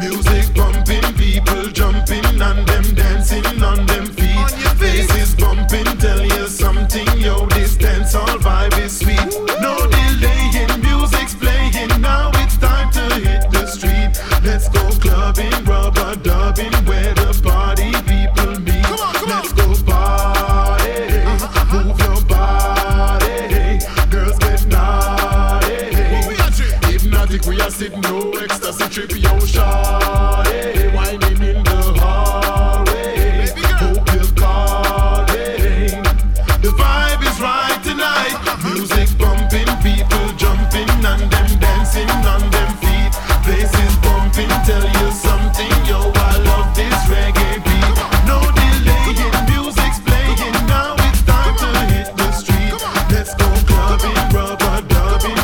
Music pumping, people jumping and them dancing on them feet. On your faces bumping, tell you something, yo. This dance all vibe is sweet. No delaying, music's playing. Now it's time to hit the street. Let's go clubbing, rubber dubbing, acid, no ecstasy, trip your shawty hey, Whining in the hallway, hope you're calling. The vibe is right tonight, music's bumping, people jumping And them dancing on them feet, place is pumping, tell you something Yo, I love this reggae beat, no delaying, music's playing. Now it's time to hit the street, let's go clubbing, rubber dubbing,